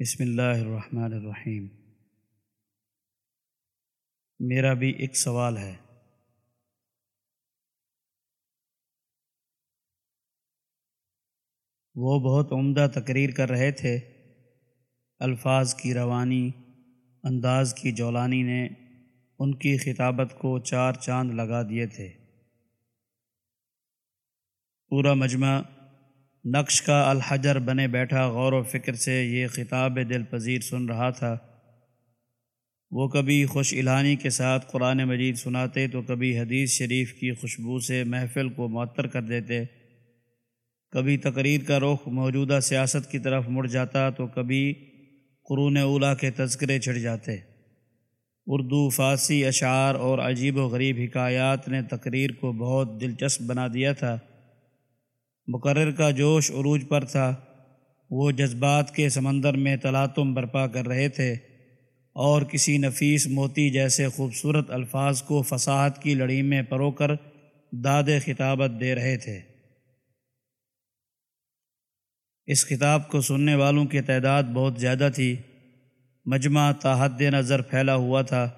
بسم اللہ الرحمن الرحیم۔ میرا بھی ایک سوال ہے۔ وہ بہت عمدہ تقریر کر رہے تھے۔ الفاظ کی روانی، انداز کی جولانی نے ان کی خطابت کو چار چاند لگا دیے تھے۔ پورا مجمع نقش کا الحجر بنے بیٹھا غور و فکر سے یہ خطاب دل پذیر سن رہا تھا۔ وہ کبھی خوش الہانی کے ساتھ قرآن مجید سناتے تو کبھی حدیث شریف کی خوشبو سے محفل کو معطر کر دیتے۔ کبھی تقریر کا رخ موجودہ سیاست کی طرف مڑ جاتا تو کبھی قرون اولا کے تذکرے چھڑ جاتے۔ اردو، فارسی اشعار اور عجیب و غریب حکایات نے تقریر کو بہت دلچسپ بنا دیا تھا۔ مقرر کا جوش عروج پر تھا۔ وہ جذبات کے سمندر میں تلاتم برپا کر رہے تھے اور کسی نفیس موتی جیسے خوبصورت الفاظ کو فصاحت کی لڑی میں پرو کر داد خطابت دے رہے تھے۔ اس خطاب کو سننے والوں کی تعداد بہت زیادہ تھی۔ مجمع تاحد نظر پھیلا ہوا تھا،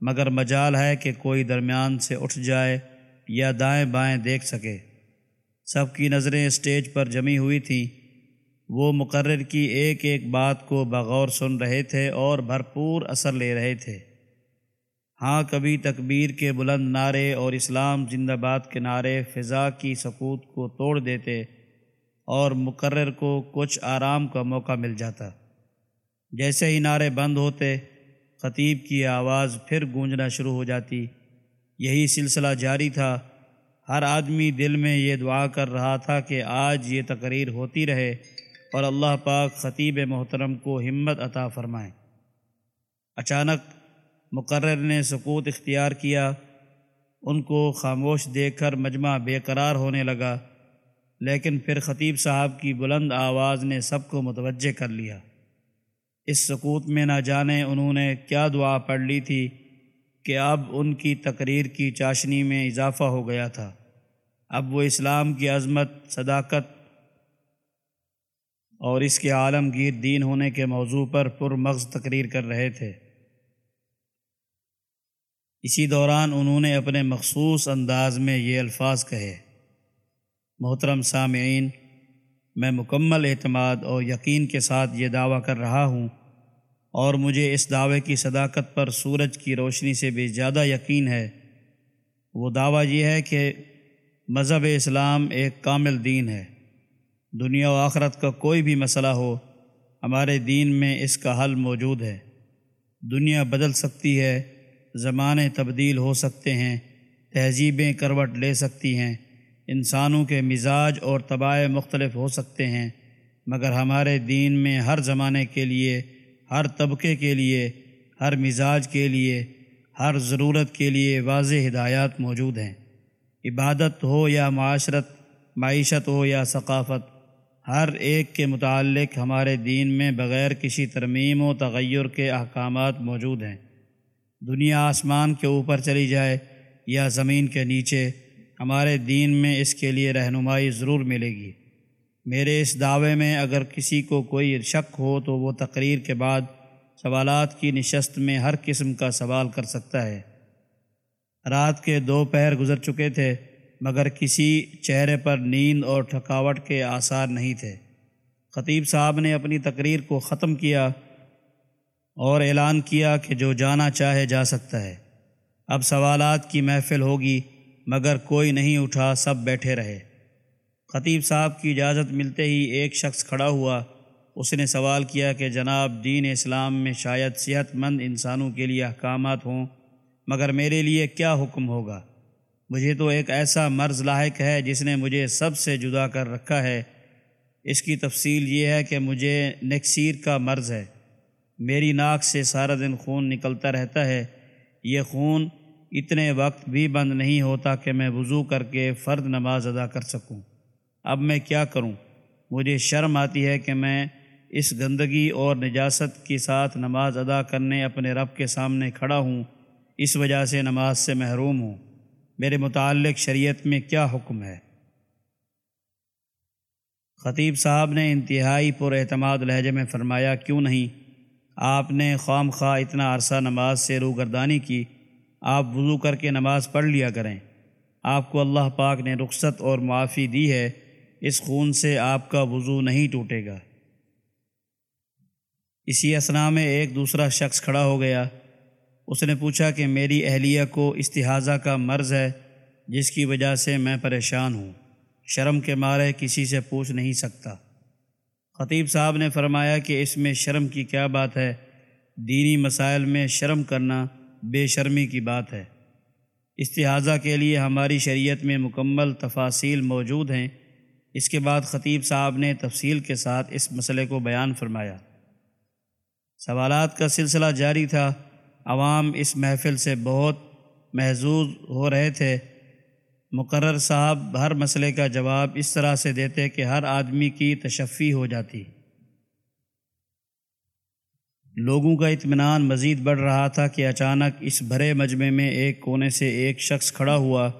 مگر مجال ہے کہ کوئی درمیان سے اٹھ جائے یا دائیں بائیں دیکھ سکے۔ سب کی نظریں اسٹیج پر جمی ہوئی تھیں۔ وہ مقرر کی ایک ایک بات کو بغور سن رہے تھے اور بھرپور اثر لے رہے تھے۔ ہاں کبھی تکبیر کے بلند نعرے اور اسلام زندہ باد کے نعرے فضا کی سکوت کو توڑ دیتے اور مقرر کو کچھ آرام کا موقع مل جاتا۔ جیسے ہی نعرے بند ہوتے، خطیب کی آواز پھر گونجنا شروع ہو جاتی۔ یہی سلسلہ جاری تھا۔ ہر آدمی دل میں یہ دعا کر رہا تھا کہ آج یہ تقریر ہوتی رہے اور اللہ پاک خطیب محترم کو ہمت عطا فرمائیں اچانک مقرر نے سکوت اختیار کیا۔ ان کو خاموش دیکھ کر مجمع بے قرار ہونے لگا۔ لیکن پھر خطیب صاحب کی بلند آواز نے سب کو متوجہ کر لیا۔ اس سکوت میں نہ جانے انہوں نے کیا دعا پڑھ لی تھی۔ کہ اب ان کی تقریر کی چاشنی میں اضافہ ہو گیا تھا۔ اب وہ اسلام کی عظمت، صداقت اور اس کے عالمگیر دین ہونے کے موضوع پر پر مغز تقریر کر رہے تھے۔ اسی دوران انہوں نے اپنے مخصوص انداز میں یہ الفاظ کہے، محترم سامعین، میں مکمل اعتماد اور یقین کے ساتھ یہ دعویٰ کر رہا ہوں اور مجھے اس دعوے کی صداقت پر سورج کی روشنی سے بھی زیادہ یقین ہے۔ وہ دعویٰ یہ ہے کہ مذہب اسلام ایک کامل دین ہے۔ دنیا و آخرت کا کوئی بھی مسئلہ ہو، ہمارے دین میں اس کا حل موجود ہے۔ دنیا بدل سکتی ہے، زمانے تبدیل ہو سکتے ہیں، تہذیبیں کروٹ لے سکتی ہیں، انسانوں کے مزاج اور طبائع مختلف ہو سکتے ہیں۔ مگر ہمارے دین میں ہر زمانے کے لیے ہر طبقے کے لیے، ہر مزاج کے لیے، ہر ضرورت کے لیے واضح ہدایات موجود ہیں۔ عبادت ہو یا معاشرت، معیشت ہو یا ثقافت، ہر ایک کے متعلق ہمارے دین میں بغیر کسی ترمیم و تغیر کے احکامات موجود ہیں۔ دنیا آسمان کے اوپر چلی جائے یا زمین کے نیچے، ہمارے دین میں اس کے لیے رہنمائی ضرور ملے گی۔ میرے اس دعوے میں اگر کسی کو کوئی شک ہو تو وہ تقریر کے بعد سوالات کی نشست میں ہر قسم کا سوال کر سکتا ہے۔ رات کے دو پہر گزر چکے تھے، مگر کسی چہرے پر نیند اور تھکاوٹ کے آثار نہیں تھے۔ خطیب صاحب نے اپنی تقریر کو ختم کیا اور اعلان کیا کہ جو جانا چاہے جا سکتا ہے۔ اب سوالات کی محفل ہوگی، مگر کوئی نہیں اٹھا، سب بیٹھے رہے۔ خطیب صاحب کی اجازت ملتے ہی ایک شخص کھڑا ہوا۔ اس نے سوال کیا کہ جناب، دین اسلام میں شاید صحت مند انسانوں کے لیے احکامات ہوں، مگر میرے لیے کیا حکم ہوگا؟ مجھے تو ایک ایسا مرض لاحق ہے جس نے مجھے سب سے جدا کر رکھا ہے۔ اس کی تفصیل یہ ہے کہ مجھے نکسیر کا مرض ہے۔ میری ناک سے سارا دن خون نکلتا رہتا ہے۔ یہ خون اتنے وقت بھی بند نہیں ہوتا کہ میں وضو کر کے فرد نماز ادا کر سکوں۔ اب میں کیا کروں؟ مجھے شرم آتی ہے کہ میں اس گندگی اور نجاست کے ساتھ نماز ادا کرنے اپنے رب کے سامنے کھڑا ہوں، اس وجہ سے نماز سے محروم ہوں۔ میرے متعلق شریعت میں کیا حکم ہے؟ خطیب صاحب نے انتہائی پر اعتماد لہجے میں فرمایا، کیوں نہیں؟ آپ نے خام خواہ اتنا عرصہ نماز سے روگردانی کی، آپ وضو کر کے نماز پڑھ لیا کریں۔ آپ کو اللہ پاک نے رخصت اور معافی دی ہے۔ اس خون سے آپ کا وضو نہیں ٹوٹے گا۔ اسی اسنا میں ایک دوسرا شخص کھڑا ہو گیا۔ اس نے پوچھا کہ میری اہلیہ کو استحاضہ کا مرض ہے، جس کی وجہ سے میں پریشان ہوں۔ شرم کے مارے کسی سے پوچھ نہیں سکتا۔ خطیب صاحب نے فرمایا کہ اس میں شرم کی کیا بات ہے۔ دینی مسائل میں شرم کرنا بے شرمی کی بات ہے۔ استحاضہ کے لیے ہماری شریعت میں مکمل تفاصیل موجود ہیں۔ اس کے بعد خطیب صاحب نے تفصیل کے ساتھ اس مسئلے کو بیان فرمایا۔ سوالات کا سلسلہ جاری تھا۔ عوام اس محفل سے بہت محظوظ ہو رہے تھے۔ مقرر صاحب ہر مسئلے کا جواب اس طرح سے دیتے کہ ہر آدمی کی تشفی ہو جاتی۔ لوگوں کا اطمینان مزید بڑھ رہا تھا کہ اچانک اس بھرے مجمع میں ایک کونے سے ایک شخص کھڑا ہوا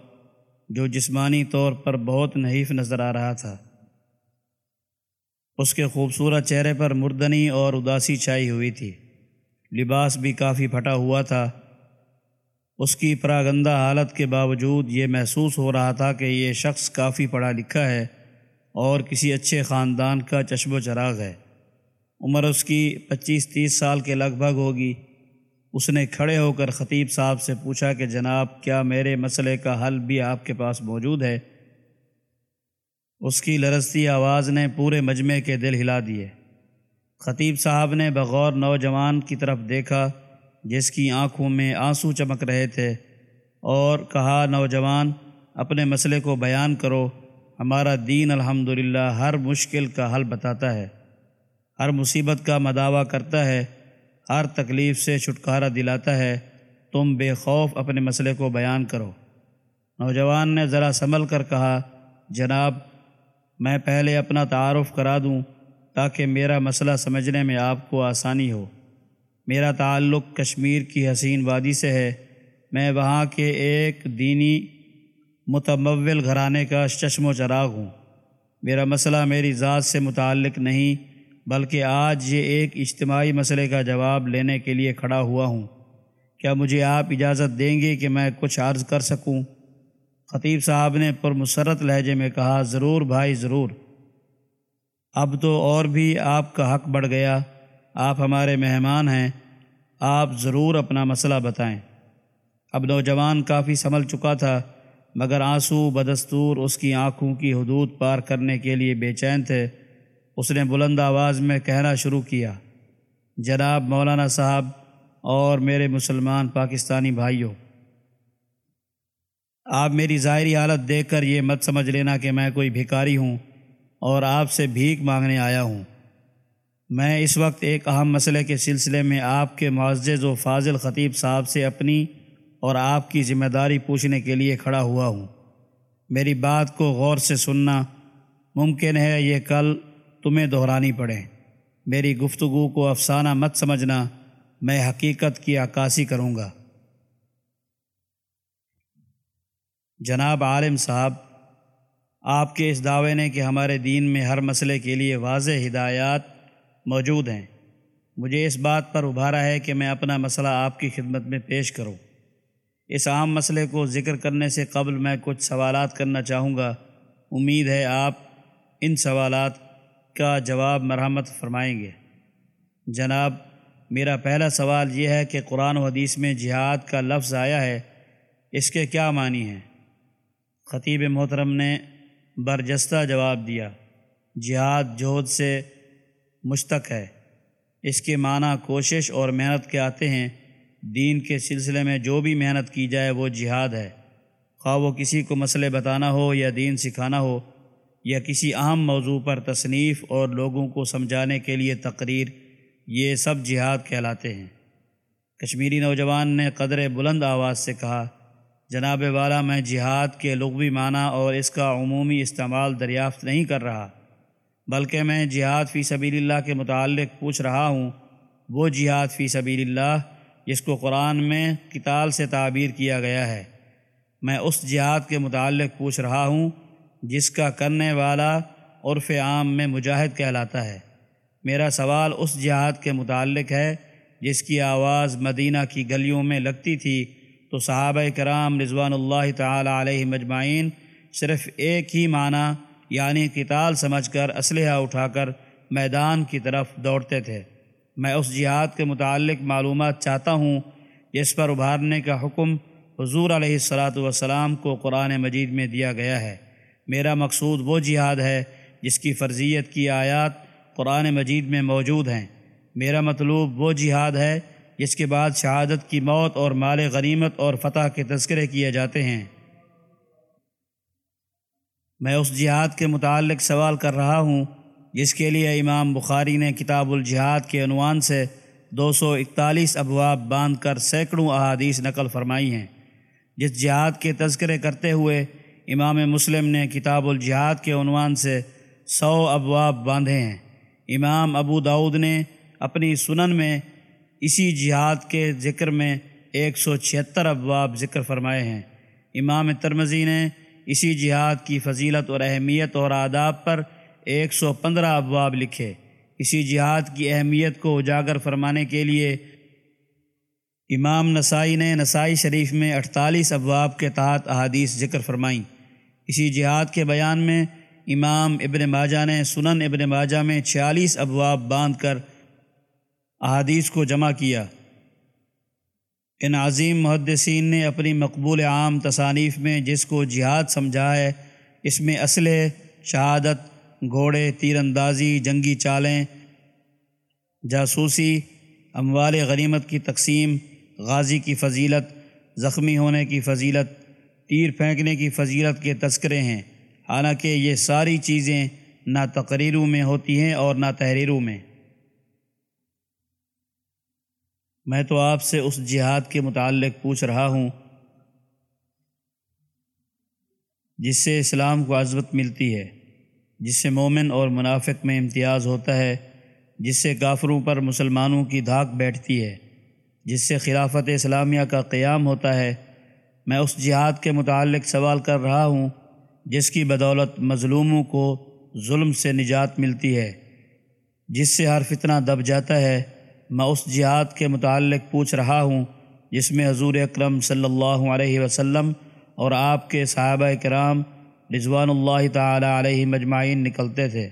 جو جسمانی طور پر بہت نحیف نظر آ رہا تھا۔ اس کے خوبصورت چہرے پر مردنی اور اداسی چھائی ہوئی تھی۔ لباس بھی کافی پھٹا ہوا تھا۔ اس کی پراگندہ حالت کے باوجود یہ محسوس ہو رہا تھا کہ یہ شخص کافی پڑھا لکھا ہے اور کسی اچھے خاندان کا چشم و چراغ ہے۔ عمر اس کی پچیس تیس سال کے لگ بھگ ہوگی۔ اس نے کھڑے ہو کر خطیب صاحب سے پوچھا کہ جناب، کیا میرے مسئلے کا حل بھی آپ کے پاس موجود ہے؟ اس کی لرزتی آواز نے پورے مجمع کے دل ہلا دیے۔ خطیب صاحب نے بغور نوجوان کی طرف دیکھا، جس کی آنکھوں میں آنسو چمک رہے تھے، اور کہا، نوجوان، اپنے مسئلے کو بیان کرو۔ ہمارا دین الحمد ہر مشکل کا حل بتاتا ہے۔ ہر مصیبت کا مداوع کرتا ہے۔ ہر تکلیف سے چھٹکارا دلاتا ہے، تم بے خوف اپنے مسئلے کو بیان کرو۔ نوجوان نے ذرا سنبھل کر کہا، جناب، میں پہلے اپنا تعارف کرا دوں تاکہ میرا مسئلہ سمجھنے میں آپ کو آسانی ہو۔ میرا تعلق کشمیر کی حسین وادی سے ہے۔ میں وہاں کے ایک دینی متمول گھرانے کا چشم و چراغ ہوں۔ میرا مسئلہ میری ذات سے متعلق نہیں بلکہ آج یہ ایک اجتماعی مسئلے کا جواب لینے کے لیے کھڑا ہوا ہوں۔ کیا مجھے آپ اجازت دیں گے کہ میں کچھ عرض کر سکوں؟ خطیب صاحب نے پر مسرت لہجے میں کہا، ضرور بھائی، ضرور۔ اب تو اور بھی آپ کا حق بڑھ گیا۔ آپ ہمارے مہمان ہیں۔ آپ ضرور اپنا مسئلہ بتائیں۔ اب نوجوان کافی سنبھل چکا تھا، مگر آنسو بدستور اس کی آنکھوں کی حدود پار کرنے کے لیے بے چین تھے۔ اس نے بلند آواز میں کہنا شروع کیا، جناب مولانا صاحب اور میرے مسلمان پاکستانی بھائیوں، آپ میری ظاہری حالت دیکھ کر یہ مت سمجھ لینا کہ میں کوئی بھکاری ہوں اور آپ سے بھیک مانگنے آیا ہوں۔ میں اس وقت ایک اہم مسئلے کے سلسلے میں آپ کے معزز و فاضل خطیب صاحب سے اپنی اور آپ کی ذمہ داری پوچھنے کے لیے کھڑا ہوا ہوں۔ میری بات کو غور سے سننا ممکن ہے یہ کل تمہیں دہرانی پڑے۔ میری گفتگو کو افسانہ مت سمجھنا، میں حقیقت کی عکاسی کروں گا۔ جناب عالم صاحب، آپ کے اس دعوے نے کہ ہمارے دین میں ہر مسئلے کے لیے واضح ہدایات موجود ہیں۔ مجھے اس بات پر ابھارا ہے کہ میں اپنا مسئلہ آپ کی خدمت میں پیش کروں۔ اس عام مسئلے کو ذکر کرنے سے قبل میں کچھ سوالات کرنا چاہوں گا۔ امید ہے آپ ان سوالات کا جواب مرحمت فرمائیں گے۔ جناب، میرا پہلا سوال یہ ہے کہ قرآن و حدیث میں جہاد کا لفظ آیا ہے، اس کے کیا معنی ہیں؟ خطیب محترم نے برجستہ جواب دیا، جہاد جہد سے مشتق ہے۔ اس کے معنی کوشش اور محنت کے آتے ہیں۔ دین کے سلسلے میں جو بھی محنت کی جائے وہ جہاد ہے۔ خواہ وہ کسی کو مسئلے بتانا ہو یا دین سکھانا ہو یا کسی اہم موضوع پر تصنیف اور لوگوں کو سمجھانے کے لیے تقریر، یہ سب جہاد کہلاتے ہیں۔ کشمیری نوجوان نے قدر بلند آواز سے کہا، جناب والا، میں جہاد کے لغوی معنی اور اس کا عمومی استعمال دریافت نہیں کر رہا، بلکہ میں جہاد فی سبیل اللہ کے متعلق پوچھ رہا ہوں۔ وہ جہاد فی سبیل اللہ، جس کو قرآن میں کتال سے تعبیر کیا گیا ہے۔ میں اس جہاد کے متعلق پوچھ رہا ہوں جس کا کرنے والا عرف عام میں مجاہد کہلاتا ہے۔ میرا سوال اس جہاد کے متعلق ہے جس کی آواز مدینہ کی گلیوں میں لگتی تھی۔ تو صحابہ کرام رضوان اللہ تعالی علیہ مجمعین صرف ایک ہی معنی یعنی قتال سمجھ کر اسلحہ اٹھا کر میدان کی طرف دوڑتے تھے۔ میں اس جہاد کے متعلق معلومات چاہتا ہوں جس پر ابھارنے کا حکم حضور علیہ الصلاۃ والسلام کو قرآن مجید میں دیا گیا ہے۔ میرا مقصود وہ جہاد ہے جس کی فرضیت کی آیات قرآن مجید میں موجود ہیں۔ میرا مطلوب وہ جہاد ہے جس کے بعد شہادت کی موت اور مال غنیمت اور فتح کے تذکرے کیے جاتے ہیں۔ میں اس جہاد کے متعلق سوال کر رہا ہوں، جس کے لیے امام بخاری نے کتاب الجہاد کے عنوان سے دو سو اکتالیس ابواب باندھ کر سینکڑوں احادیث نقل فرمائی ہیں۔ جس جہاد کے تذکرے کرتے ہوئے امام مسلم نے کتاب الجہاد کے عنوان سے سو ابواب باندھے ہیں۔ امام ابو داود نے اپنی سنن میں اسی جہاد کے ذکر میں ایک سو چھہتر ابواب ذکر فرمائے ہیں۔ امام ترمزی نے اسی جہاد کی فضیلت اور اہمیت اور آداب پر ایک سو پندرہ ابواب لکھے۔ اسی جہاد کی اہمیت کو اجاگر فرمانے کے لیے امام نسائی نے نسائی شریف میں اٹھتالیس ابواب کے تحت احادیث ذکر فرمائیں۔ اسی جہاد کے بیان میں امام ابن ماجہ نے سنن ابن ماجہ میں چھیالیس ابواب باندھ کر احادیث کو جمع کیا۔ ان عظیم محدثین نے اپنی مقبول عام تصانیف میں جس کو جہاد سمجھا ہے، اس میں اسلحے شہادت، گھوڑے تیر اندازی جنگی چالیں، جاسوسی، اموال غنیمت کی تقسیم، غازی کی فضیلت، زخمی ہونے کی فضیلت تیر پھینکنے کی فضیلت کے تذکرے ہیں۔ حالانکہ یہ ساری چیزیں نہ تقریروں میں ہوتی ہیں اور نہ تحریروں میں۔ میں تو آپ سے اس جہاد کے متعلق پوچھ رہا ہوں، جس سے اسلام کو عزمت ملتی ہے، جس سے مومن اور منافق میں امتیاز ہوتا ہے، جس سے کافروں پر مسلمانوں کی دھاک بیٹھتی ہے، جس سے خلافت اسلامیہ کا قیام ہوتا ہے۔ میں اس جہاد کے متعلق سوال کر رہا ہوں، جس کی بدولت مظلوموں کو ظلم سے نجات ملتی ہے، جس سے ہر فتنہ دب جاتا ہے۔ میں اس جہاد کے متعلق پوچھ رہا ہوں، جس میں حضور اکرم صلی اللہ علیہ وسلم اور آپ کے صحابہ کرام رضوان اللہ تعالی علیہ مجمعین نکلتے تھے،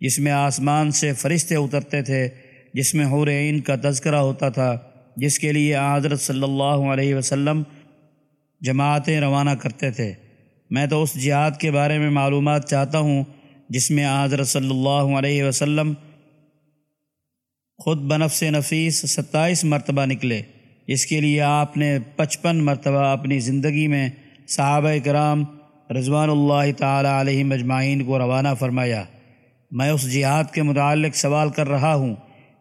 جس میں آسمان سے فرشتے اترتے تھے، جس میں حور عین کا تذکرہ ہوتا تھا، جس کے لیے حضرت صلی اللہ علیہ وسلم جماعتیں روانہ کرتے تھے۔ میں تو اس جہاد کے بارے میں معلومات چاہتا ہوں جس میں حضرت صلی اللہ علیہ وسلم خود بنفس نفیس ستائیس مرتبہ نکلے۔ اس کے لیے آپ نے پچپن مرتبہ اپنی زندگی میں صحابہ کرام رضوان اللہ تعالی علیہ مجمعین کو روانہ فرمایا۔ میں اس جہاد کے متعلق سوال کر رہا ہوں،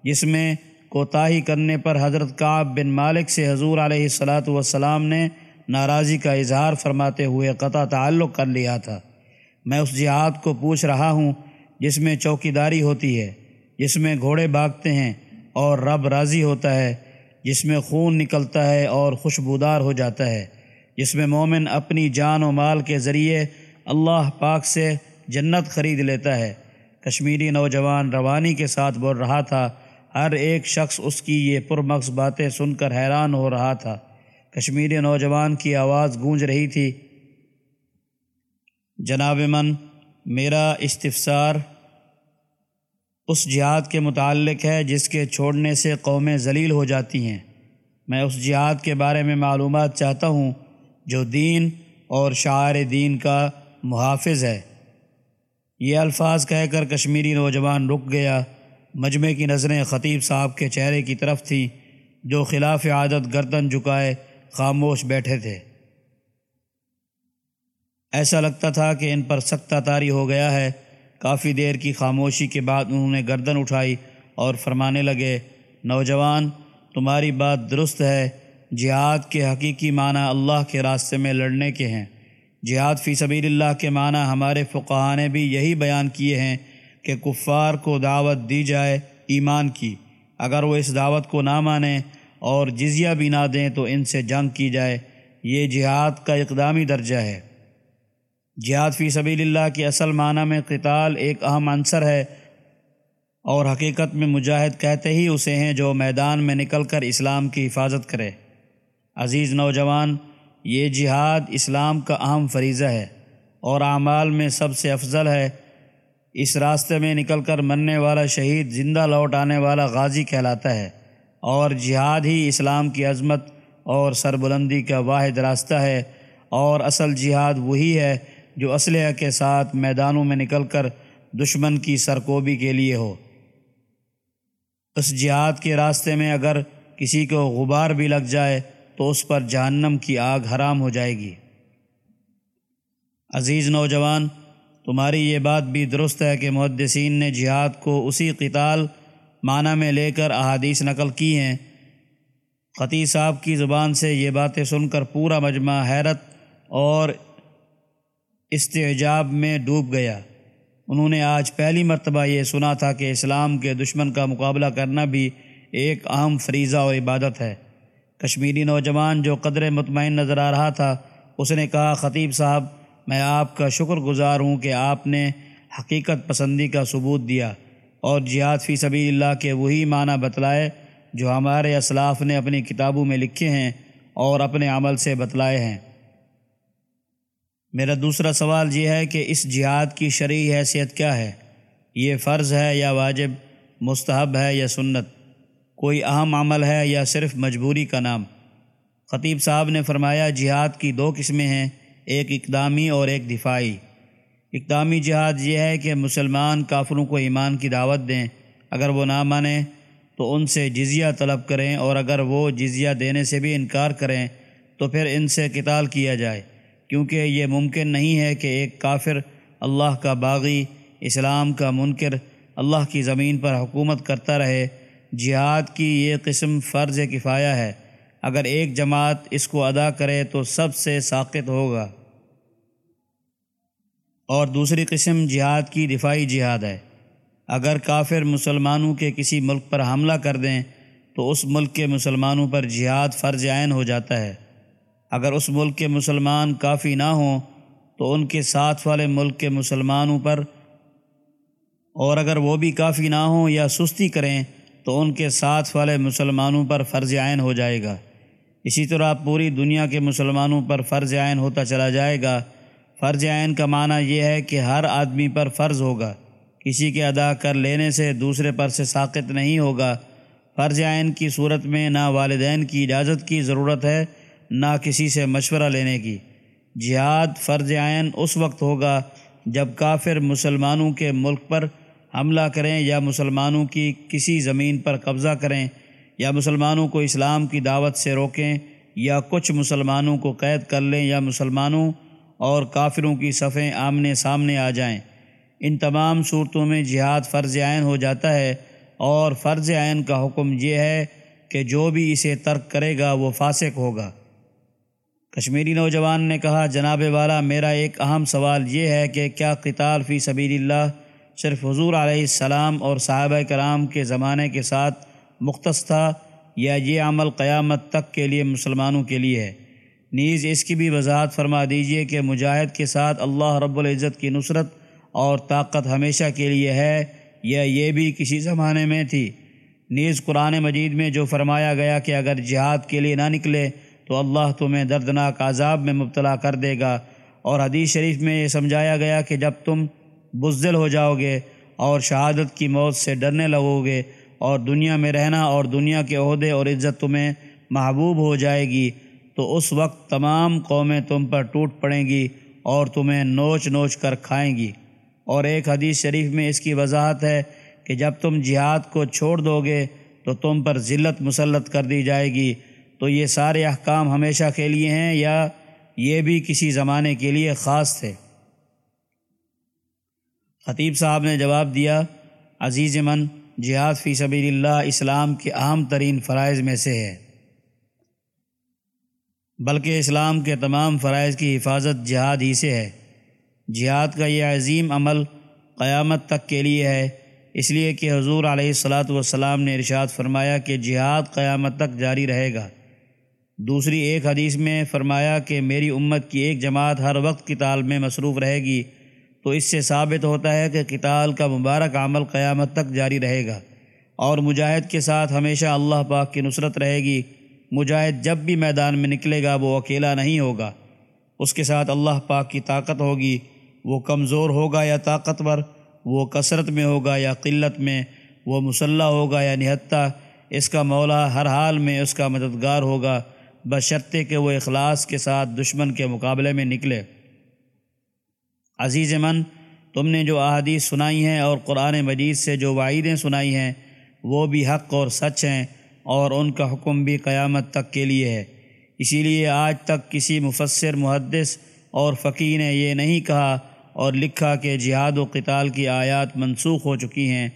جس میں کوتاہی کرنے پر حضرت کعب بن مالک سے حضور علیہ الصلاۃ والسلام نے ناراضی کا اظہار فرماتے ہوئے قطع تعلق کر لیا تھا۔ میں اس جہاد کو پوچھ رہا ہوں جس میں چوکی داری ہوتی ہے، جس میں گھوڑے بھاگتے ہیں اور رب راضی ہوتا ہے، جس میں خون نکلتا ہے اور خوشبودار ہو جاتا ہے، جس میں مومن اپنی جان و مال کے ذریعے اللہ پاک سے جنت خرید لیتا ہے۔ کشمیری نوجوان روانی کے ساتھ بول رہا تھا، ہر ایک شخص اس کی یہ پرمغز باتیں سن کر حیران ہو رہا تھا۔ کشمیری نوجوان کی آواز گونج رہی تھی۔ جناب من، میرا استفسار اس جہاد کے متعلق ہے جس کے چھوڑنے سے قومیں ذلیل ہو جاتی ہیں۔ میں اس جہاد کے بارے میں معلومات چاہتا ہوں جو دین اور شاعر دین کا محافظ ہے۔ یہ الفاظ کہہ کر کشمیری نوجوان رک گیا۔ مجمع کی نظریں خطیب صاحب کے چہرے کی طرف تھیں، جو خلاف عادت گردن جھکائے خاموش بیٹھے تھے۔ ایسا لگتا تھا کہ ان پر سختہ تاری ہو گیا ہے۔ کافی دیر کی خاموشی کے بعد انہوں نے گردن اٹھائی اور فرمانے لگے، نوجوان، تمہاری بات درست ہے۔ جہاد کے حقیقی معنی اللہ کے راستے میں لڑنے کے ہیں۔ جہاد فی سبیل اللہ کے معنی ہمارے فقہ نے بھی یہی بیان کیے ہیں کہ کفار کو دعوت دی جائے ایمان کی۔ اگر وہ اس دعوت کو نہ مانیں اور جزیہ بھی نہ دیں تو ان سے جنگ کی جائے۔ یہ جہاد کا اقدامی درجہ ہے۔ جہاد فی سبیل اللہ کی اصل معنی میں قتال ایک اہم عنصر ہے اور حقیقت میں مجاہد کہتے ہی اسے ہیں جو میدان میں نکل کر اسلام کی حفاظت کرے۔ عزیز نوجوان، یہ جہاد اسلام کا اہم فریضہ ہے اور اعمال میں سب سے افضل ہے۔ اس راستے میں نکل کر مرنے والا شہید زندہ لوٹ آنے والا غازی کہلاتا ہے۔ اور جہاد ہی اسلام کی عظمت اور سربلندی کا واحد راستہ ہے اور اصل جہاد وہی ہے جو اسلحہ کے ساتھ میدانوں میں نکل کر دشمن کی سرکوبی کے لیے ہو۔ اس جہاد کے راستے میں اگر کسی کو غبار بھی لگ جائے تو اس پر جہنم کی آگ حرام ہو جائے گی۔ عزیز نوجوان، تمہاری یہ بات بھی درست ہے کہ محدثین نے جہاد کو اسی قتال معنی میں لے کر احادیث نقل کی ہیں۔ خطی صاحب کی زبان سے یہ باتیں سن کر پورا مجمع حیرت اور استعجاب میں ڈوب گیا۔ انہوں نے آج پہلی مرتبہ یہ سنا تھا کہ اسلام کے دشمن کا مقابلہ کرنا بھی ایک اہم فریضہ اور عبادت ہے۔ کشمیری نوجوان جو قدر مطمئن نظر آ رہا تھا، اس نے کہا، خطیب صاحب، میں آپ کا شکر گزار ہوں کہ آپ نے حقیقت پسندی کا ثبوت دیا۔ اور جہاد فی سبیل اللہ کے وہی معنی بتلائے جو ہمارے اسلاف نے اپنی کتابوں میں لکھے ہیں اور اپنے عمل سے بتلائے ہیں۔ میرا دوسرا سوال یہ ہے کہ اس جہاد کی شرعی حیثیت کیا ہے؟ یہ فرض ہے یا واجب؟ مستحب ہے یا سنت؟ کوئی اہم عمل ہے یا صرف مجبوری کا نام؟ خطیب صاحب نے فرمایا، جہاد کی دو قسمیں ہیں، ایک اقدامی اور ایک دفاعی۔ اقدامی جہاد یہ ہے کہ مسلمان کافروں کو ایمان کی دعوت دیں۔ اگر وہ نہ مانیں تو ان سے جزیہ طلب کریں اور اگر وہ جزیہ دینے سے بھی انکار کریں تو پھر ان سے قتال کیا جائے۔ کیونکہ یہ ممکن نہیں ہے کہ ایک کافر اللہ کا باغی، اسلام کا منکر، اللہ کی زمین پر حکومت کرتا رہے۔ جہاد کی یہ قسم فرض کفایہ ہے۔ اگر ایک جماعت اس کو ادا کرے تو سب سے ساقت ہوگا۔ اور دوسری قسم جہاد کی دفاعی جہاد ہے۔ اگر کافر مسلمانوں کے کسی ملک پر حملہ کر دیں، تو اس ملک کے مسلمانوں پر جہاد فرض عین ہو جاتا ہے۔ اگر اس ملک کے مسلمان کافی نہ ہوں، تو ان کے ساتھ والے ملک کے مسلمانوں پر، اور اگر وہ بھی کافی نہ ہوں یا سستی کریں، تو ان کے ساتھ والے مسلمانوں پر فرض عین ہو جائے گا۔ اسی طرح پوری دنیا کے مسلمانوں پر فرض عین ہوتا چلا جائے گا۔ فرض عین کا معنی یہ ہے کہ ہر آدمی پر فرض ہوگا۔ کسی کے ادا کر لینے سے دوسرے پر سے ساقت نہیں ہوگا۔ فرض عین کی صورت میں نہ والدین کی اجازت کی ضرورت ہے، نہ کسی سے مشورہ لینے کی۔ جہاد فرض عین اس وقت ہوگا جب کافر مسلمانوں کے ملک پر حملہ کریں یا مسلمانوں کی کسی زمین پر قبضہ کریں یا مسلمانوں کو اسلام کی دعوت سے روکیں یا کچھ مسلمانوں کو قید کر لیں یا مسلمانوں اور کافروں کی صفیں آمنے سامنے آ جائیں۔ ان تمام صورتوں میں جہاد فرض عین ہو جاتا ہے اور فرض عین کا حکم یہ ہے کہ جو بھی اسے ترک کرے گا وہ فاسق ہوگا۔ کشمیری نوجوان نے کہا، جناب والا، میرا ایک اہم سوال یہ ہے کہ کیا قتال فی سبیل اللہ صرف حضور علیہ السلام اور صحابہ کرام کے زمانے کے ساتھ مختص تھا یا یہ عمل قیامت تک کے لیے مسلمانوں کے لیے ہے؟ نیز اس کی بھی وضاحت فرما دیجیے کہ مجاہد کے ساتھ اللہ رب العزت کی نصرت اور طاقت ہمیشہ کے لیے ہے یا یہ بھی کسی زمانے میں تھی۔ نیز قرآن مجید میں جو فرمایا گیا کہ اگر جہاد کے لیے نہ نکلے تو اللہ تمہیں دردناک عذاب میں مبتلا کر دے گا۔ اور حدیث شریف میں یہ سمجھایا گیا کہ جب تم بزدل ہو جاؤ گے اور شہادت کی موت سے ڈرنے لگو گے اور دنیا میں رہنا اور دنیا کے عہدے اور عزت تمہیں محبوب ہو جائے گی تو اس وقت تمام قومیں تم پر ٹوٹ پڑیں گی اور تمہیں نوچ نوچ کر کھائیں گی۔ اور ایک حدیث شریف میں اس کی وضاحت ہے کہ جب تم جہاد کو چھوڑ دو گے تو تم پر ذلت مسلط کر دی جائے گی۔ تو یہ سارے احکام ہمیشہ کے لیے ہیں یا یہ بھی کسی زمانے کے لیے خاص تھے؟ خطیب صاحب نے جواب دیا، عزیز من، جہاد فی سبیل اللہ اسلام کے اہم ترین فرائض میں سے ہے۔ بلکہ اسلام کے تمام فرائض کی حفاظت جہاد ہی سے ہے۔ جہاد کا یہ عظیم عمل قیامت تک کے لیے ہے۔ اس لیے کہ حضور علیہ الصلاۃ والسلام نے ارشاد فرمایا کہ جہاد قیامت تک جاری رہے گا۔ دوسری ایک حدیث میں فرمایا کہ میری امت کی ایک جماعت ہر وقت کتال میں مصروف رہے گی۔ تو اس سے ثابت ہوتا ہے کہ کتال کا مبارک عمل قیامت تک جاری رہے گا۔ اور مجاہد کے ساتھ ہمیشہ اللہ پاک کی نصرت رہے گی۔ مجاہد جب بھی میدان میں نکلے گا، وہ اکیلا نہیں ہوگا۔ اس کے ساتھ اللہ پاک کی طاقت ہوگی۔ وہ کمزور ہوگا یا طاقتور، وہ کثرت میں ہوگا یا قلت میں، وہ مسلح ہوگا یا نہتہ۔ اس کا مولا ہر حال میں اس کا مددگار ہوگا۔ بشرطے کہ وہ اخلاص کے ساتھ دشمن کے مقابلے میں نکلے۔ عزیز من، تم نے جو احادیث سنائی ہیں اور قرآن مجید سے جو وعیدیں سنائی ہیں، وہ بھی حق اور سچ ہیں۔ اور ان کا حکم بھی قیامت تک کے لیے ہے۔ اسی لیے آج تک کسی مفسر، محدث اور فقی نے یہ نہیں کہا اور لکھا کہ جہاد و قتال کی آیات منسوخ ہو چکی ہیں۔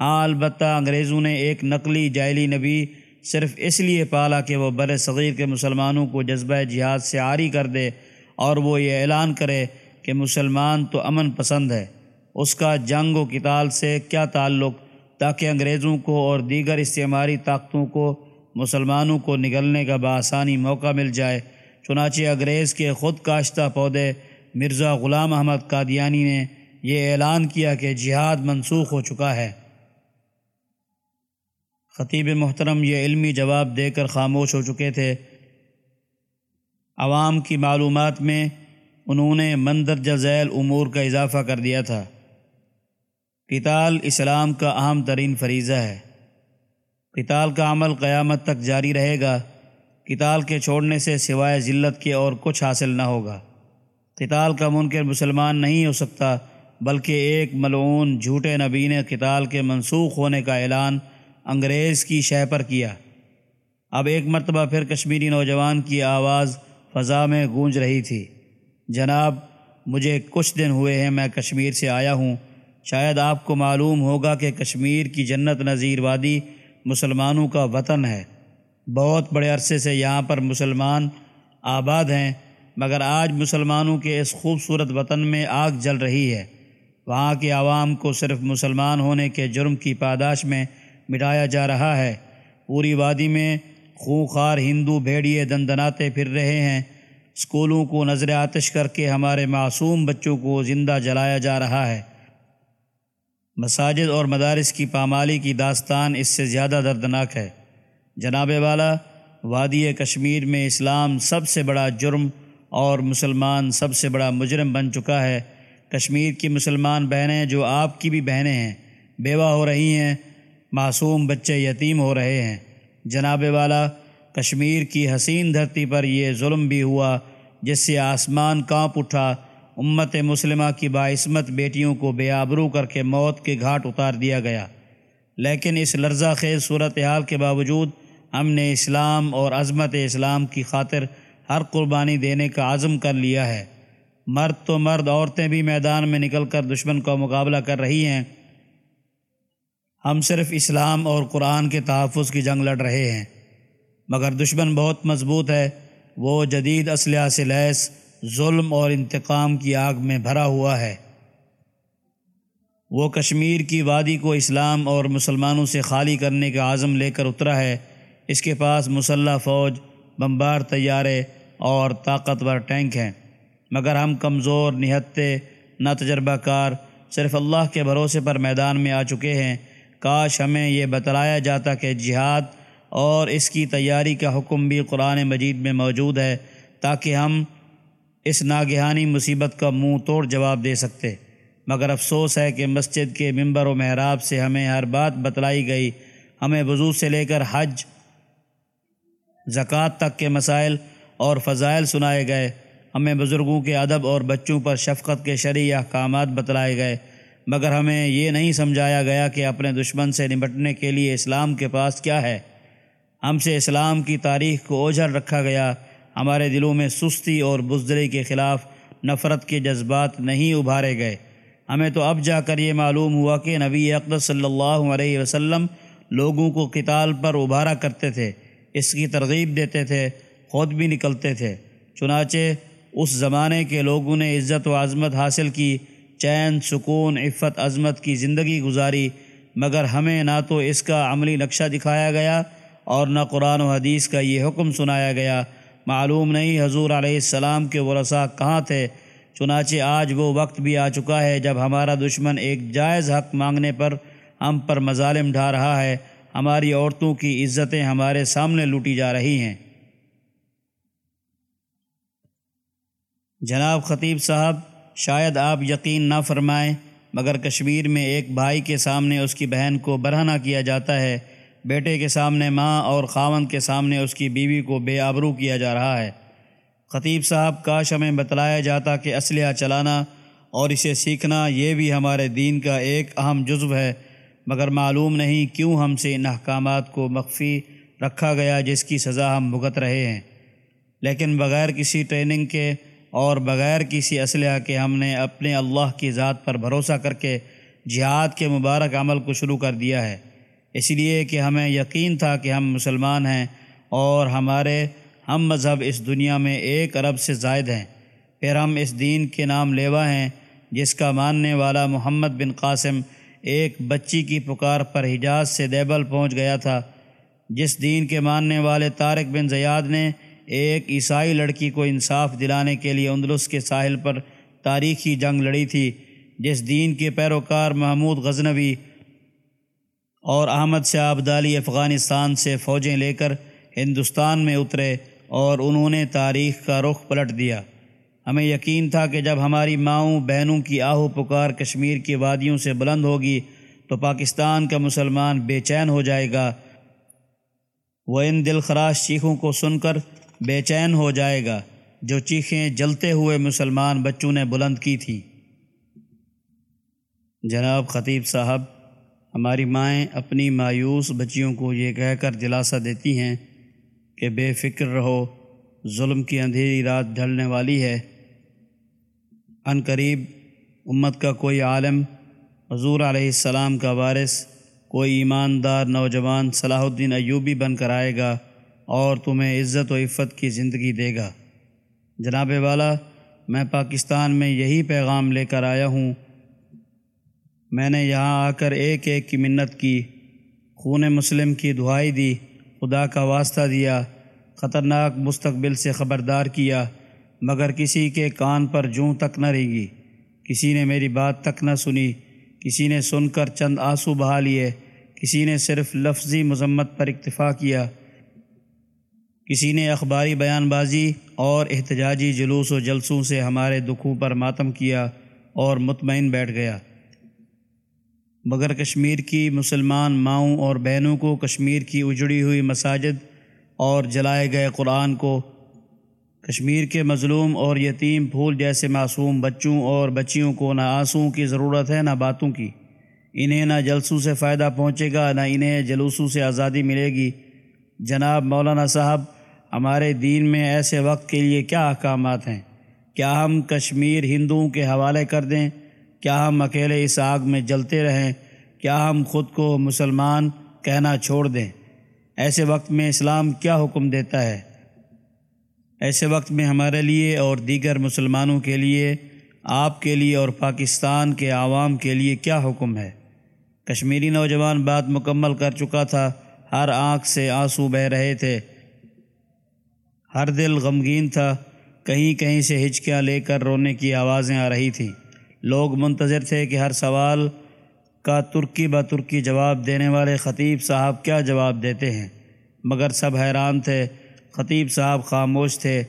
ہاں البتہ انگریزوں نے ایک نقلی جائلی نبی صرف اس لیے پالا کہ وہ بر صغیر کے مسلمانوں کو جذبہ جہاد سے عاری کر دے اور وہ یہ اعلان کرے کہ مسلمان تو امن پسند ہے۔ اس کا جنگ و کتال سے کیا تعلق تاکہ انگریزوں کو اور دیگر استعماری طاقتوں کو، مسلمانوں کو نگلنے کا بآسانی موقع مل جائے۔ چنانچہ انگریز کے خود کاشتہ پودے مرزا غلام احمد قادیانی نے یہ اعلان کیا کہ جہاد منسوخ ہو چکا ہے۔ خطیب محترم یہ علمی جواب دے کر خاموش ہو چکے تھے۔ عوام کی معلومات میں انہوں نے مندرجہ ذیل امور کا اضافہ کر دیا تھا۔ قتال اسلام کا اہم ترین فریضہ ہے۔ قتال کا عمل قیامت تک جاری رہے گا۔ قتال کے چھوڑنے سے سوائے ذلت کے اور کچھ حاصل نہ ہوگا۔ قتال کا منکر مسلمان نہیں ہو سکتا، بلکہ ایک ملعون جھوٹے نبی نے قتال کے منسوخ ہونے کا اعلان انگریز کی شہ پر کیا۔ اب ایک مرتبہ پھر کشمیری نوجوان کی آواز فضا میں گونج رہی تھی۔ جناب، مجھے کچھ دن ہوئے ہیں، میں کشمیر سے آیا ہوں۔ شاید آپ کو معلوم ہوگا کہ کشمیر کی جنت نظیر وادی مسلمانوں کا وطن ہے۔ بہت بڑے عرصے سے یہاں پر مسلمان آباد ہیں، مگر آج مسلمانوں کے اس خوبصورت وطن میں آگ جل رہی ہے۔ وہاں کی عوام کو صرف مسلمان ہونے کے جرم کی پاداش میں مٹایا جا رہا ہے۔ پوری وادی میں خونخوار ہندو بھیڑیے دندناتے پھر رہے ہیں۔ اسکولوں کو نظر آتش کر کے ہمارے معصوم بچوں کو زندہ جلایا جا رہا ہے۔ مساجد اور مدارس کی پامالی کی داستان اس سے زیادہ دردناک ہے۔ جناب والا، وادی کشمیر میں اسلام سب سے بڑا جرم اور مسلمان سب سے بڑا مجرم بن چکا ہے۔ کشمیر کی مسلمان بہنیں جو آپ کی بھی بہنیں ہیں، بیوہ ہو رہی ہیں، معصوم بچے یتیم ہو رہے ہیں۔ جناب والا، کشمیر کی حسین دھرتی پر یہ ظلم بھی ہوا جس سے آسمان کانپ اٹھا۔ امت مسلمہ کی باعثمت بیٹیوں کو بے آبرو کر کے موت کے گھاٹ اتار دیا گیا۔ لیکن اس لرزہ خیز صورتحال کے باوجود ہم نے اسلام اور عظمت اسلام کی خاطر ہر قربانی دینے کا عزم کر لیا ہے۔ مرد تو مرد، عورتیں بھی میدان میں نکل کر دشمن کا مقابلہ کر رہی ہیں۔ ہم صرف اسلام اور قرآن کے تحفظ کی جنگ لڑ رہے ہیں۔ مگر دشمن بہت مضبوط ہے۔ وہ جدید اسلحہ سے لیس ظلم اور انتقام کی آگ میں بھرا ہوا ہے۔ وہ کشمیر کی وادی کو اسلام اور مسلمانوں سے خالی کرنے کا عزم لے کر اترا ہے۔ اس کے پاس مسلح فوج، بمبار طیارے اور طاقتور ٹینک ہیں۔ مگر ہم کمزور، نہتے نہ تجربہ کار صرف اللہ کے بھروسے پر میدان میں آ چکے ہیں۔ کاش ہمیں یہ بتلایا جاتا کہ جہاد اور اس کی تیاری کا حکم بھی قرآن مجید میں موجود ہے، تاکہ ہم اس ناگہانی مصیبت کا منہ توڑ جواب دے سکتے۔ مگر افسوس ہے کہ مسجد کے ممبر و محراب سے ہمیں ہر بات بتلائی گئی۔ ہمیں وضو سے لے کر حج، زکوٰۃ تک کے مسائل اور فضائل سنائے گئے۔ ہمیں بزرگوں کے ادب اور بچوں پر شفقت کے شرعی احکامات بتلائے گئے۔ مگر ہمیں یہ نہیں سمجھایا گیا کہ اپنے دشمن سے نمٹنے کے لیے اسلام کے پاس کیا ہے۔ ہم سے اسلام کی تاریخ کو اوجھل رکھا گیا۔ ہمارے دلوں میں سستی اور بزدری کے خلاف نفرت کے جذبات نہیں ابھارے گئے۔ ہمیں تو اب جا کر یہ معلوم ہوا کہ نبی اقدس صلی اللہ علیہ وسلم لوگوں کو قتال پر ابھارا کرتے تھے، اس کی ترغیب دیتے تھے، خود بھی نکلتے تھے۔ چنانچہ اس زمانے کے لوگوں نے عزت و عظمت حاصل کی، چین، سکون، عفت، عظمت کی زندگی گزاری، مگر ہمیں نہ تو اس کا عملی نقشہ دکھایا گیا اور نہ قرآن و حدیث کا یہ حکم سنایا گیا۔ معلوم نہیں حضور علیہ السلام کے ورثاء کہاں تھے، چنانچہ آج وہ وقت بھی آ چکا ہے جب ہمارا دشمن ایک جائز حق مانگنے پر ہم پر مظالم ڈھا رہا ہے، ہماری عورتوں کی عزتیں ہمارے سامنے لوٹی جا رہی ہیں۔ جناب خطیب صاحب، شاید آپ یقین نہ فرمائیں، مگر کشمیر میں ایک بھائی کے سامنے اس کی بہن کو برہنہ کیا جاتا ہے۔ بیٹے کے سامنے ماں اور خاون کے سامنے اس کی بیوی کو بے آبرو کیا جا رہا ہے۔ خطیب صاحب کاش ہمیں بتلایا جاتا کہ اسلحہ چلانا اور اسے سیکھنا یہ بھی ہمارے دین کا ایک اہم جزو ہے، مگر معلوم نہیں کیوں ہم سے ان احکامات کو مخفی رکھا گیا جس کی سزا ہم بھگت رہے ہیں۔ لیکن بغیر کسی ٹریننگ کے اور بغیر کسی اسلحہ کے ہم نے اپنے اللہ کی ذات پر بھروسہ کر کے جہاد کے مبارک عمل کو شروع کر دیا ہے۔ اس لیے کہ ہمیں یقین تھا کہ ہم مسلمان ہیں اور ہمارے ہم مذہب اس دنیا میں ایک ارب سے زائد ہیں۔ پھر ہم اس دین کے نام لیوا ہیں، جس کا ماننے والا محمد بن قاسم ایک بچی کی پکار پر حجاز سے دیبل پہنچ گیا تھا۔ جس دین کے ماننے والے طارق بن زیاد نے ایک عیسائی لڑکی کو انصاف دلانے کے لیے اندلس کے ساحل پر تاریخی جنگ لڑی تھی، جس دین کے پیروکار محمود غزنوی اور احمد شاہ عبدالی افغانستان سے فوجیں لے کر ہندوستان میں اترے اور انہوں نے تاریخ کا رخ پلٹ دیا۔ ہمیں یقین تھا کہ جب ہماری ماؤں بہنوں کی آہو پکار کشمیر کی وادیوں سے بلند ہوگی تو پاکستان کا مسلمان بے چین ہو جائے گا۔ وہ ان دل خراش چیخوں کو سن کر بے چین ہو جائے گا، جو چیخیں جلتے ہوئے مسلمان بچوں نے بلند کی تھیں۔ جناب خطیب صاحب ہماری مائیں اپنی مایوس بچیوں کو یہ کہہ کر دلاسا دیتی ہیں کہ بے فکر رہو، ظلم کی اندھیری رات ڈھلنے والی ہے۔ ان قریب امت کا کوئی عالم، حضور علیہ السلام کا وارث، کوئی ایماندار نوجوان صلاح الدین ایوبی بن کر آئے گا اور تمہیں عزت و عفت کی زندگی دے گا۔ جناب والا، میں پاکستان میں یہی پیغام لے کر آیا ہوں میں نے یہاں آ کر ایک ایک کی منت کی، خون مسلم کی دعائی دی، خدا کا واسطہ دیا، خطرناک مستقبل سے خبردار کیا، مگر کسی کے کان پر جوں تک نہ رہی۔ کسی نے میری بات تک نہ سنی، کسی نے سن کر چند آنسو بہا لیے، کسی نے صرف لفظی مذمت پر اکتفا کیا۔ کسی نے اخباری بیان بازی اور احتجاجی جلوس و جلسوں سے ہمارے دکھوں پر ماتم کیا اور مطمئن بیٹھ گیا۔ مگر کشمیر کی مسلمان ماؤں اور بہنوں کو کشمیر کی اجڑی ہوئی مساجد اور جلائے گئے قرآن کو۔ کشمیر کے مظلوم اور یتیم پھول جیسے معصوم بچوں اور بچیوں کو نہ آنسوں کی ضرورت ہے نہ باتوں کی۔ انہیں نہ جلسوں سے فائدہ پہنچے گا، نہ انہیں جلوسوں سے آزادی ملے گی۔ جناب مولانا صاحب، ہمارے دین میں ایسے وقت کے لیے کیا احکامات ہیں؟ کیا ہم کشمیر ہندوؤں کے حوالے کر دیں؟ کیا ہم اکیلے اس آگ میں جلتے رہیں؟ کیا ہم خود کو مسلمان کہنا چھوڑ دیں؟ ایسے وقت میں اسلام کیا حکم دیتا ہے؟ ایسے وقت میں ہمارے لیے اور دیگر مسلمانوں کے لیے، آپ کے لیے اور پاکستان کے عوام کے لیے کیا حکم ہے؟ کشمیری نوجوان بات مکمل کر چکا تھا، ہر آنکھ سے آنسو بہہ رہے تھے۔ ہر دل غمگین تھا، کہیں کہیں سے ہچکیاں لے کر رونے کی آوازیں آ رہی تھیں۔ لوگ منتظر تھے کہ ہر سوال کا ترکی با ترکی جواب دینے والے خطیب صاحب کیا جواب دیتے ہیں۔ مگر سب حیران تھے۔ خطیب صاحب خاموش تھے۔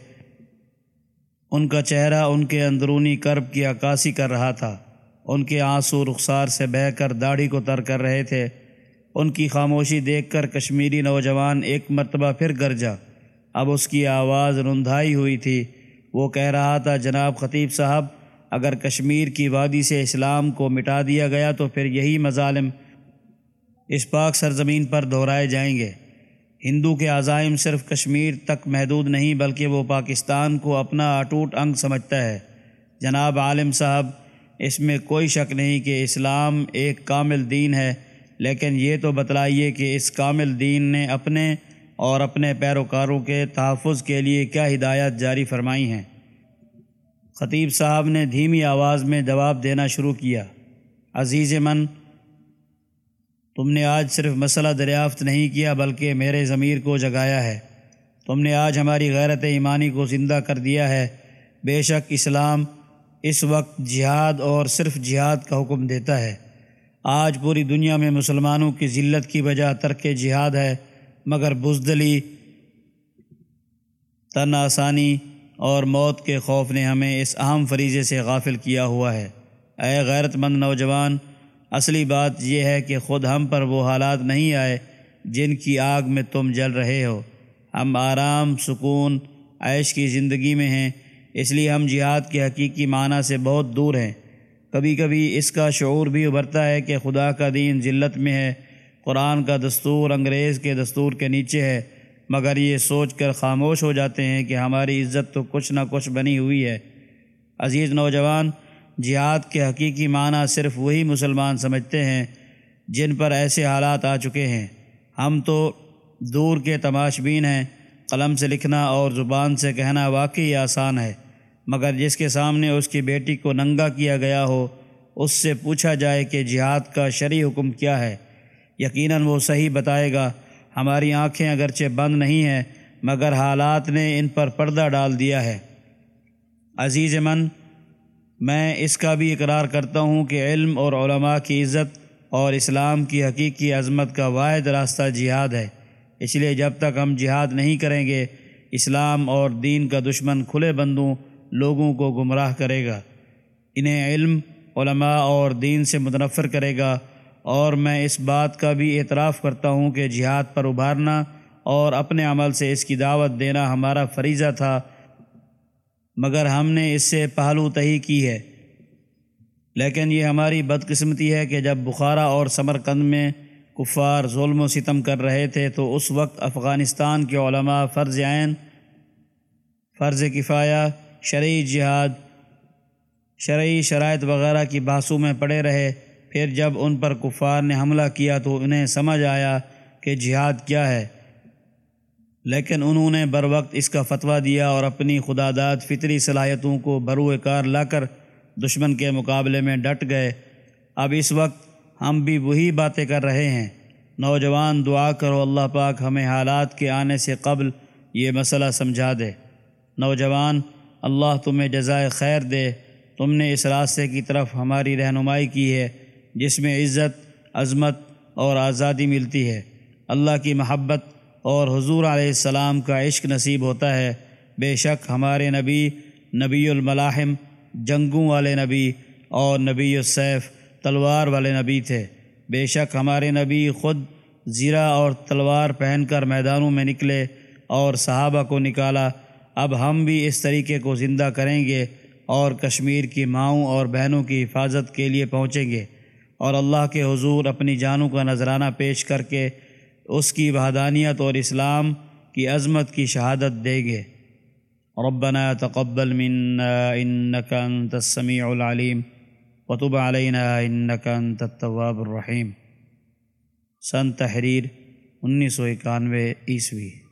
ان کا چہرہ ان کے اندرونی کرب کی عکاسی کر رہا تھا۔ ان کے آنسو رخسار سے بہہ کر داڑھی کو تر کر رہے تھے۔ ان کی خاموشی دیکھ کر کشمیری نوجوان ایک مرتبہ پھر گرجا۔ اب اس کی آواز رندھائی ہوئی تھی۔ وہ کہہ رہا تھا، جناب خطیب صاحب اگر کشمیر کی وادی سے اسلام کو مٹا دیا گیا تو پھر یہی مظالم اس پاک سرزمین پر دہرائے جائیں گے۔ ہندو کے عزائم صرف کشمیر تک محدود نہیں، بلکہ وہ پاکستان کو اپنا اٹوٹ انگ سمجھتا ہے۔ جناب عالم صاحب، اس میں کوئی شک نہیں کہ اسلام ایک کامل دین ہے، لیکن یہ تو بتلائیے کہ اس کامل دین نے اپنے اور اپنے پیروکاروں کے تحفظ کے لیے کیا ہدایات جاری فرمائی ہیں۔ خطیب صاحب نے دھیمی آواز میں جواب دینا شروع کیا، عزیز من، تم نے آج صرف مسئلہ دریافت نہیں کیا بلکہ میرے ضمیر کو جگایا ہے۔ تم نے آج ہماری غیرت ایمانی کو زندہ کر دیا ہے۔ بے شک اسلام اس وقت جہاد اور صرف جہاد کا حکم دیتا ہے۔ آج پوری دنیا میں مسلمانوں کی ذلت کی وجہ ترک جہاد ہے، مگر بزدلی، تن آسانی اور موت کے خوف نے ہمیں اس اہم فریضے سے غافل کیا ہوا ہے۔ اے غیرت مند نوجوان، اصلی بات یہ ہے کہ خود ہم پر وہ حالات نہیں آئے جن کی آگ میں تم جل رہے ہو۔ ہم آرام، سکون، عیش کی زندگی میں ہیں، اس لیے ہم جہاد کے حقیقی معنی سے بہت دور ہیں۔ کبھی کبھی اس کا شعور بھی ابھرتا ہے کہ خدا کا دین ذلت میں ہے، قرآن کا دستور انگریز کے دستور کے نیچے ہے۔ مگر یہ سوچ کر خاموش ہو جاتے ہیں کہ ہماری عزت تو کچھ نہ کچھ بنی ہوئی ہے۔ عزیز نوجوان، جہاد کے حقیقی معنی صرف وہی مسلمان سمجھتے ہیں جن پر ایسے حالات آ چکے ہیں۔ ہم تو دور کے تماشبین ہیں، قلم سے لکھنا اور زبان سے کہنا واقعی آسان ہے۔ مگر جس کے سامنے اس کی بیٹی کو ننگا کیا گیا ہو، اس سے پوچھا جائے کہ جہاد کا شرعی حکم کیا ہے۔ یقیناً وہ صحیح بتائے گا ہماری آنکھیں اگرچہ بند نہیں ہیں، مگر حالات نے ان پر پردہ ڈال دیا ہے۔ عزیز من، میں اس کا بھی اقرار کرتا ہوں کہ علم اور علماء کی عزت اور اسلام کی حقیقی عظمت کا واحد راستہ جہاد ہے۔ اس لیے جب تک ہم جہاد نہیں کریں گے، اسلام اور دین کا دشمن کھلے بندوں لوگوں کو گمراہ کرے گا۔ انہیں علم، علماء اور دین سے متنفر کرے گا۔ اور میں اس بات کا بھی اعتراف کرتا ہوں کہ جہاد پر ابھارنا اور اپنے عمل سے اس کی دعوت دینا ہمارا فریضہ تھا، مگر ہم نے اس سے پہلو تہی کی ہے۔ لیکن یہ ہماری بدقسمتی ہے کہ جب بخارا اور سمرقند میں کفار ظلم و ستم کر رہے تھے تو اس وقت افغانستان کے علماء فرض عین، فرض کفایہ، شرعی جہاد، شرعی شرائط وغیرہ کی بحثوں میں پڑے رہے۔ پھر جب ان پر کفار نے حملہ کیا تو انہیں سمجھ آیا کہ جہاد کیا ہے۔ لیکن انہوں نے بر وقت اس کا فتویٰ دیا اور اپنی خدا داد فطری صلاحیتوں کو بروئے کار لا کر دشمن کے مقابلے میں ڈٹ گئے۔ اب اس وقت ہم بھی وہی باتیں کر رہے ہیں۔ نوجوان دعا کرو اللہ پاک ہمیں حالات کے آنے سے قبل یہ مسئلہ سمجھا دے۔ نوجوان، اللہ تمہیں جزائے خیر دے۔ تم نے اس راستے کی طرف ہماری رہنمائی کی ہے۔ جس میں عزت، عظمت اور آزادی ملتی ہے۔ اللہ کی محبت اور حضور علیہ السلام کا عشق نصیب ہوتا ہے۔ بے شک ہمارے نبی نبی الملاحم، جنگوں والے نبی اور نبی السیف، تلوار والے نبی تھے۔ بے شک ہمارے نبی خود زیرہ اور تلوار پہن کر میدانوں میں نکلے اور صحابہ کو نکالا۔ اب ہم بھی اس طریقے کو زندہ کریں گے اور کشمیر کی ماؤں اور بہنوں کی حفاظت کے لیے پہنچیں گے۔ اور اللہ کے حضور اپنی جانوں کا نذرانہ پیش کر کے اس کی وحدانیت اور اسلام کی عظمت کی شہادت دے گے۔ ربنا تقبل منا انك انت السميع العليم وتب علينا انك انت التواب الرحیم۔ سن تحریر انیس سو اکانوے عیسوی۔